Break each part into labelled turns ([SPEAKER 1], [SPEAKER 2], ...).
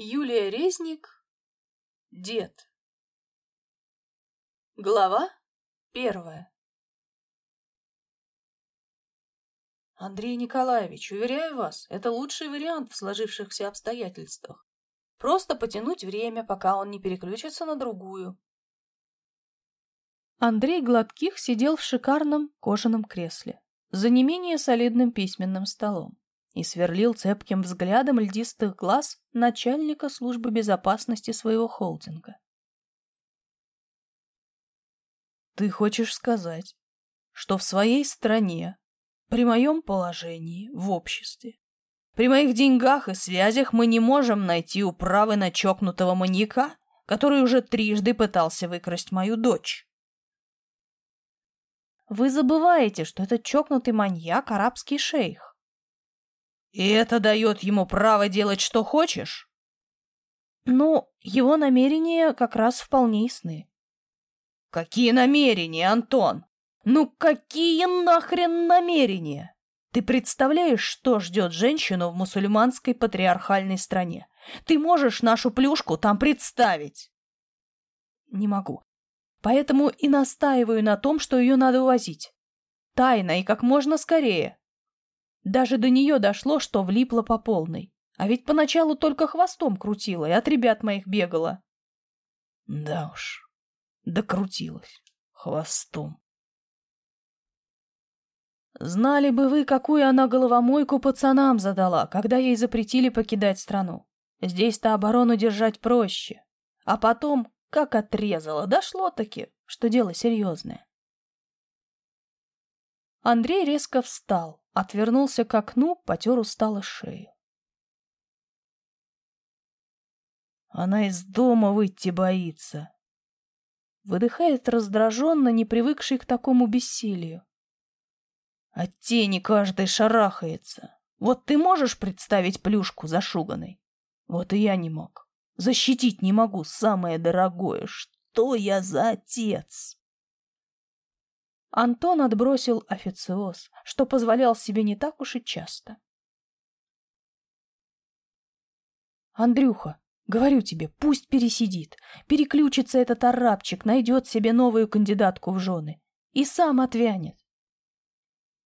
[SPEAKER 1] Юлия Резник. Дед. Глава первая. Андрей Николаевич, уверяю вас, это лучший вариант в сложившихся обстоятельствах. Просто потянуть время, пока он не переключится на другую. Андрей Гладких сидел в шикарном кожаном кресле за не менее солидным письменным столом и сверлил цепким взглядом льдистых глаз начальника службы безопасности своего холдинга. «Ты хочешь сказать, что в своей стране, при моем положении, в обществе, при моих деньгах и связях мы не можем найти управы на чокнутого маньяка, который уже трижды пытался выкрасть мою дочь?» Вы забываете, что этот чокнутый маньяк — арабский шейх. И это дает ему право делать, что хочешь? Ну, его намерения как раз вполне ясны. Какие намерения, Антон? Ну какие нахрен намерения? Ты представляешь, что ждет женщину в мусульманской патриархальной стране? Ты можешь нашу плюшку там представить? Не могу. Поэтому и настаиваю на том, что ее надо увозить. Тайно и как можно скорее. Даже до нее дошло, что влипла по полной. А ведь поначалу только хвостом крутила и от ребят моих бегала. Да уж, докрутилась хвостом. Знали бы вы, какую она головомойку пацанам задала, когда ей запретили покидать страну. Здесь-то оборону держать проще. А потом как отрезало, дошло-таки, что дело серьезное. Андрей резко встал, отвернулся к окну, потер устало шею. Она из дома выйти боится. Выдыхает раздраженно, не привыкший к такому бессилию. От тени каждый шарахается. Вот ты можешь представить плюшку зашуганной? Вот и я не мог. Защитить не могу самое дорогое. Что я за отец? Антон отбросил официоз, что позволял себе не так уж и часто. Андрюха, говорю тебе, пусть пересидит, переключится этот арабчик, найдет себе новую кандидатку в жены и сам отвянет.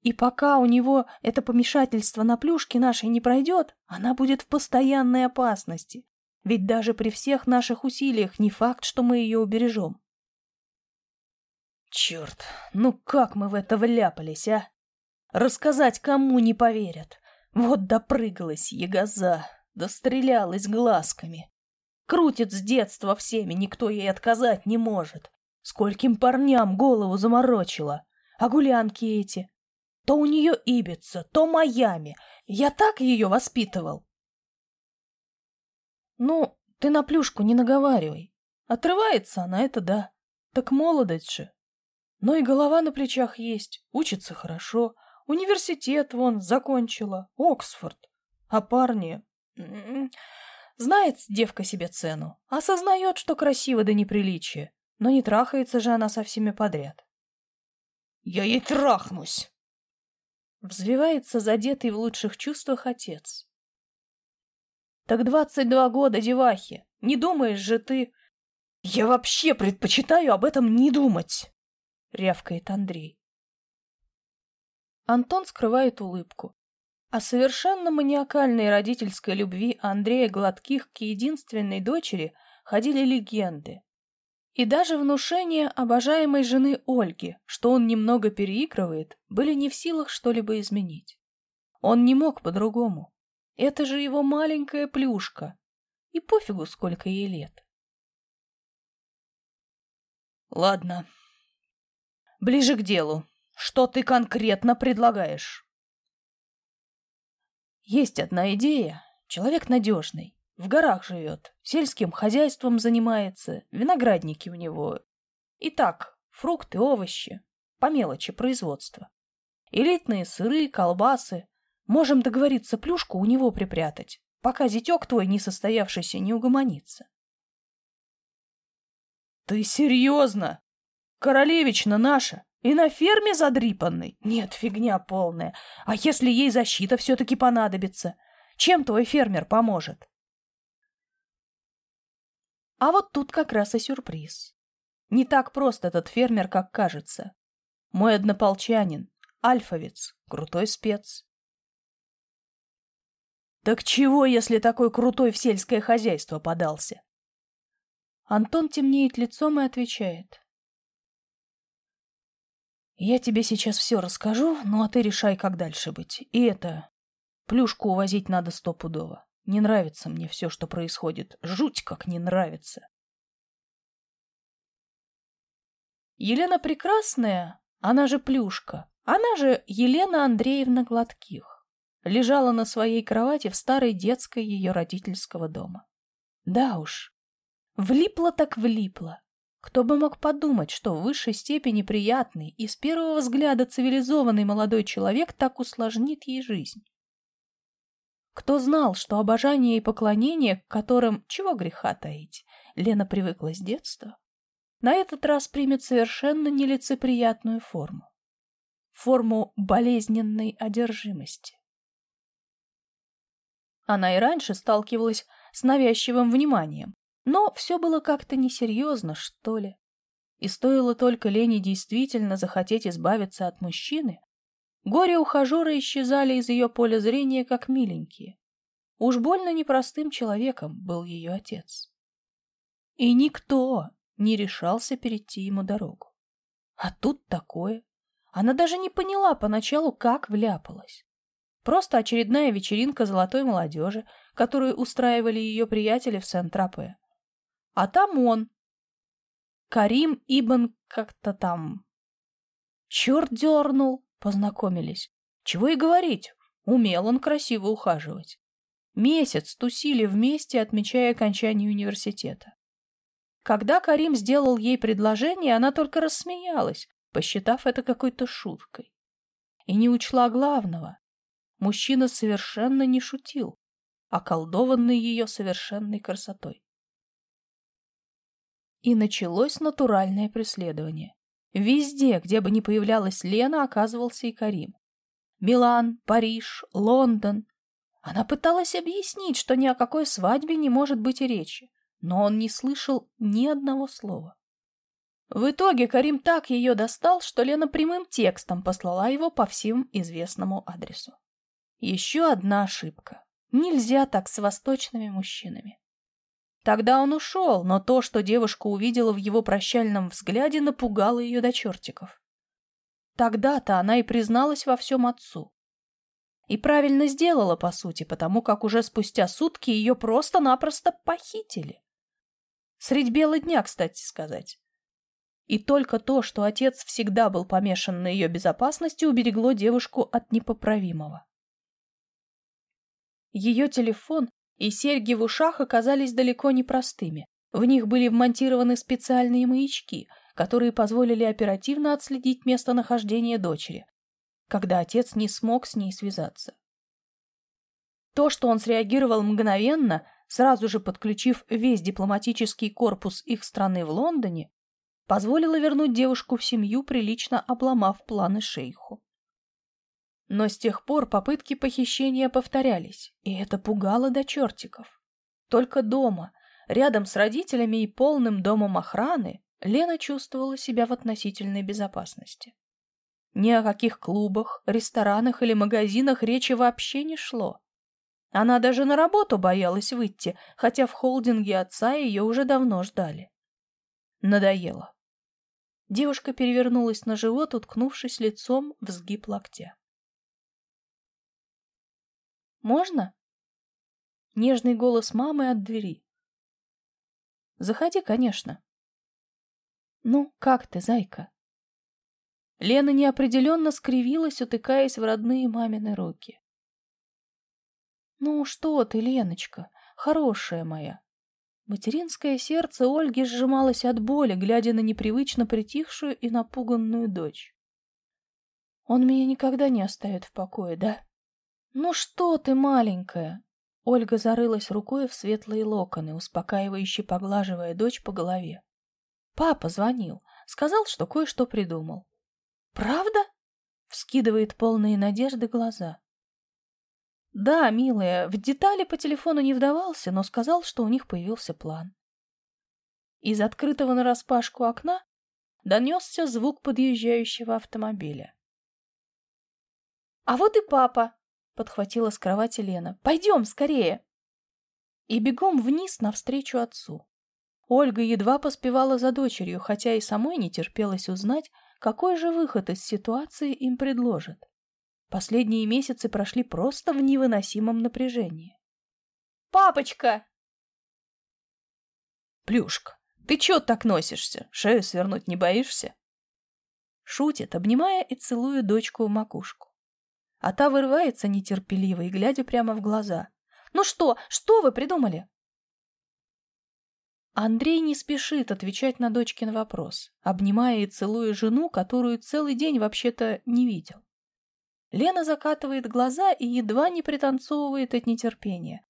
[SPEAKER 1] И пока у него это помешательство на плюшке нашей не пройдет, она будет в постоянной опасности. Ведь даже при всех наших усилиях не факт, что мы ее убережем. Черт, ну как мы в это вляпались, а? Рассказать кому не поверят. Вот допрыгалась ягоза, дострелялась глазками. Крутит с детства всеми, никто ей отказать не может. Скольким парням голову заморочила. А гулянки эти? То у нее Ибица, то Майами. Я так ее воспитывал. Ну, ты на плюшку не наговаривай. Отрывается она, это да. Так молодость же. Но и голова на плечах есть, учится хорошо. Университет вон закончила, Оксфорд. А парни... М-м, знает девка себе цену, осознает, что красиво до неприличия, но не трахается же она со всеми подряд. «Я ей трахнусь!» Взвивается задетый в лучших чувствах отец. Так двадцать два года, девахи. Не думаешь же ты... Я вообще предпочитаю об этом не думать, рявкает Андрей. Антон скрывает улыбку. О совершенно маниакальной родительской любви Андрея Гладких к единственной дочери ходили легенды. И даже внушения обожаемой жены Ольги, что он немного переигрывает, были не в силах что-либо изменить. Он не мог по-другому. Это же его маленькая плюшка. И пофигу, сколько ей лет. Ладно. Ближе к делу. Что ты конкретно предлагаешь? Есть одна идея. Человек надежный. В горах живет. Сельским хозяйством занимается. Виноградники у него. И так, фрукты, овощи. По мелочи производства. Элитные сыры, колбасы. Можем договориться плюшку у него припрятать, пока зятек твой несостоявшийся не угомонится. Ты серьезно? Королевична наша и на ферме задрипанной? Нет, фигня полная. А если ей защита все-таки понадобится? Чем твой фермер поможет? А вот тут как раз и сюрприз. Не так просто этот фермер, как кажется. Мой однополчанин, альфовец, крутой спец. Так чего, если такой крутой в сельское хозяйство подался? Антон темнеет лицом и отвечает. Я тебе сейчас все расскажу, ну а ты решай, как дальше быть. И это... Плюшку увозить надо стопудово. Не нравится мне все, что происходит. Жуть как не нравится. Елена Прекрасная, она же Плюшка, она же Елена Андреевна Гладких, лежала на своей кровати в старой детской ее родительского дома. Да уж, влипла так влипла. Кто бы мог подумать, что в высшей степени приятный и с первого взгляда цивилизованный молодой человек так усложнит ей жизнь. Кто знал, что обожание и поклонение, к которым, чего греха таить, Лена привыкла с детства, на этот раз примет совершенно нелицеприятную форму. Форму болезненной одержимости. Она и раньше сталкивалась с навязчивым вниманием, но все было как-то несерьезно, что ли. И стоило только Лене действительно захотеть избавиться от мужчины, горе-ухажеры исчезали из ее поля зрения как миленькие. Уж больно непростым человеком был ее отец. И никто, не решался перейти ему дорогу. А тут такое. Она даже не поняла поначалу, как вляпалась. Просто очередная вечеринка золотой молодежи, которую устраивали ее приятели в Сент-Тропе. А там он. Карим Ибн как-то там. Черт дернул, познакомились. Чего и говорить, умел он красиво ухаживать. Месяц тусили вместе, отмечая окончание университета. Когда Карим сделал ей предложение, она только рассмеялась, посчитав это какой-то шуткой. И не учла главного. Мужчина совершенно не шутил, околдованный ее совершенной красотой. И началось натуральное преследование. Везде, где бы ни появлялась Лена, оказывался и Карим. Милан, Париж, Лондон. Она пыталась объяснить, что ни о какой свадьбе не может быть и речи но он не слышал ни одного слова. В итоге Карим так ее достал, что Лена прямым текстом послала его по всем известному адресу. Еще одна ошибка. Нельзя так с восточными мужчинами. Тогда он ушел, но то, что девушка увидела в его прощальном взгляде, напугало ее до чертиков. Тогда-то она и призналась во всем отцу. И правильно сделала, по сути, потому как уже спустя сутки ее просто-напросто похитили. Средь бела дня, кстати сказать. И только то, что отец всегда был помешан на ее безопасности, уберегло девушку от непоправимого. Ее телефон и серьги в ушах оказались далеко не простыми. В них были вмонтированы специальные маячки, которые позволили оперативно отследить местонахождение дочери, когда отец не смог с ней связаться. То, что он среагировал мгновенно, сразу же подключив весь дипломатический корпус их страны в Лондоне, позволило вернуть девушку в семью, прилично обломав планы шейху. Но с тех пор попытки похищения повторялись, и это пугало до чертиков. Только дома, рядом с родителями и полным домом охраны, Лена чувствовала себя в относительной безопасности. Ни о каких клубах, ресторанах или магазинах речи вообще не шло. Она даже на работу боялась выйти, хотя в холдинге отца ее уже давно ждали. Надоело. Девушка перевернулась на живот, уткнувшись лицом в сгиб локтя. «Можно?» Нежный голос мамы от двери. «Заходи, конечно». «Ну, как ты, зайка?» Лена неопределенно скривилась, утыкаясь в родные мамины руки. «Ну что ты, Леночка, хорошая моя!» Материнское сердце Ольги сжималось от боли, глядя на непривычно притихшую и напуганную дочь. «Он меня никогда не оставит в покое, да?» «Ну что ты, маленькая!» Ольга зарылась рукой в светлые локоны, успокаивающе поглаживая дочь по голове. «Папа звонил, сказал, что кое-что придумал». «Правда?» — вскидывает полные надежды глаза. Да, милая, в детали по телефону не вдавался, но сказал, что у них появился план. Из открытого нараспашку окна донесся звук подъезжающего автомобиля. «А вот и папа!» — подхватила с кровати Лена. «Пойдем скорее!» И бегом вниз навстречу отцу. Ольга едва поспевала за дочерью, хотя и самой не терпелось узнать, какой же выход из ситуации им предложат. Последние месяцы прошли просто в невыносимом напряжении. «Папочка!» «Плюшка, ты чё так носишься? Шею свернуть не боишься?» Шутит, обнимая и целуя дочку в макушку. А та вырывается нетерпеливо и глядя прямо в глаза. «Ну что? Что вы придумали?» Андрей не спешит отвечать на дочкин вопрос, обнимая и целуя жену, которую целый день вообще-то не видел. Лена закатывает глаза и едва не пританцовывает от нетерпения.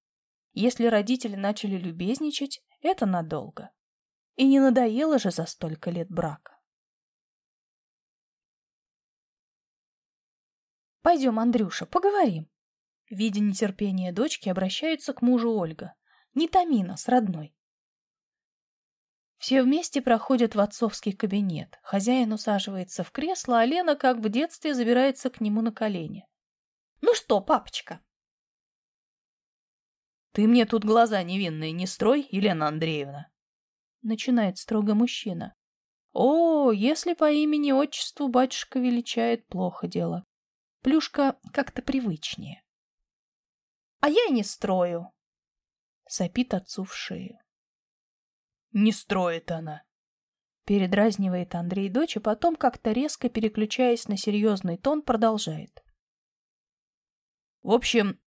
[SPEAKER 1] Если родители начали любезничать, это надолго. И не надоело же за столько лет брака. «Пойдем, Андрюша, поговорим». Видя нетерпение дочки, обращается к мужу Ольга. Не Тамина, с родной. Все вместе проходят в отцовский кабинет. Хозяин усаживается в кресло, а Лена, как в детстве, забирается к нему на колени. «Ну что, папочка?» «Ты мне тут глаза невинные не строй, Елена Андреевна!» Начинает строго мужчина. «О, если по имени-отчеству батюшка величает, плохо дело. Плюшка как-то привычнее». «А я и не строю!» Сопит отцу в шею. Не строит она. Передразнивает Андрей дочь, и потом, как-то резко переключаясь на серьезный тон, продолжает. В общем,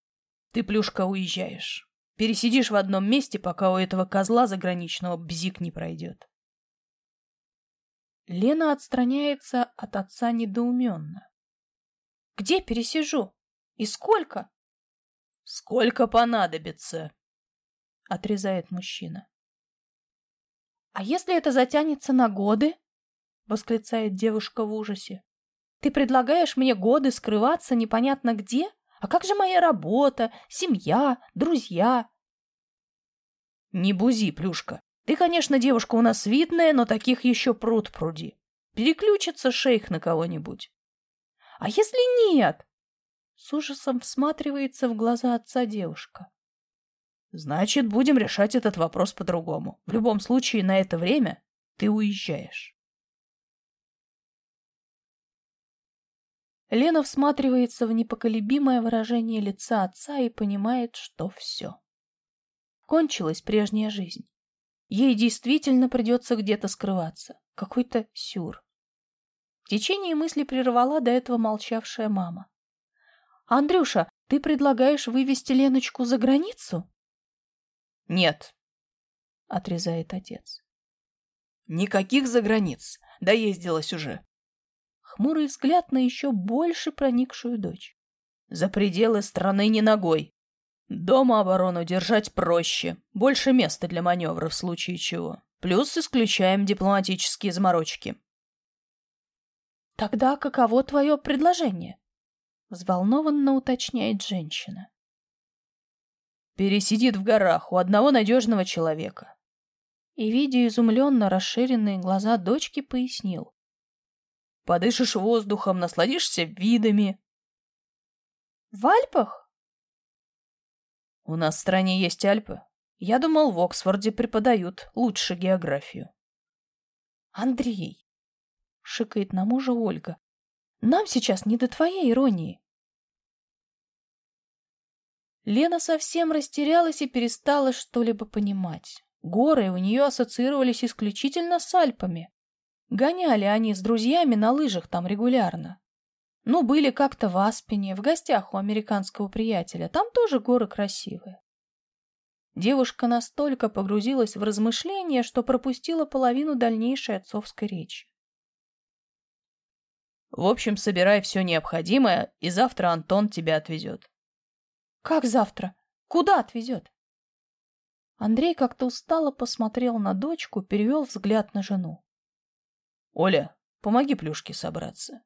[SPEAKER 1] ты, Плюшка, уезжаешь. Пересидишь в одном месте, пока у этого козла заграничного бзик не пройдет. Лена отстраняется от отца недоуменно. «Где пересижу? И сколько?» «Сколько понадобится?» — отрезает мужчина. «А если это затянется на годы?» — восклицает девушка в ужасе. «Ты предлагаешь мне годы скрываться непонятно где? А как же моя работа, семья, друзья?» «Не бузи, Плюшка. Ты, конечно, девушка у нас видная, но таких еще пруд пруди. Переключится шейх на кого-нибудь». «А если нет?» С ужасом всматривается в глаза отца девушка. Значит, будем решать этот вопрос по-другому. В любом случае, на это время ты уезжаешь. Лена всматривается в непоколебимое выражение лица отца и понимает, что все. Кончилась прежняя жизнь. Ей действительно придется где-то скрываться. Какой-то сюр. Течение мысли прервала до этого молчавшая мама. «Андрюша, ты предлагаешь вывести Леночку за границу?» Нет, отрезает отец. Никаких заграниц. Доездилась уже. Хмурый взгляд на еще больше проникшую дочь. За пределы страны не ногой. Дома оборону держать проще. Больше места для маневра в случае чего. Плюс исключаем дипломатические заморочки. Тогда каково твое предложение? Взволнованно уточняет женщина. Пересидит в горах у одного надежного человека. И, видя изумленно расширенные глаза дочки, пояснил. Подышишь воздухом, насладишься видами. В Альпах? У нас в стране есть Альпы. Я думал, в Оксфорде преподают лучше географию. Андрей, шикает на мужа Ольга, нам сейчас не до твоей иронии. Лена совсем растерялась и перестала что-либо понимать. Горы у нее ассоциировались исключительно с Альпами. Гоняли они с друзьями на лыжах там регулярно. Ну, были как-то в Аспене, в гостях у американского приятеля. Там тоже горы красивые. Девушка настолько погрузилась в размышления, что пропустила половину дальнейшей отцовской речи. В общем, собирай все необходимое, и завтра Антон тебя отвезет. Как завтра? Куда отвезет? Андрей как-то устало посмотрел на дочку, перевел взгляд на жену. Оля, помоги плюшке собраться.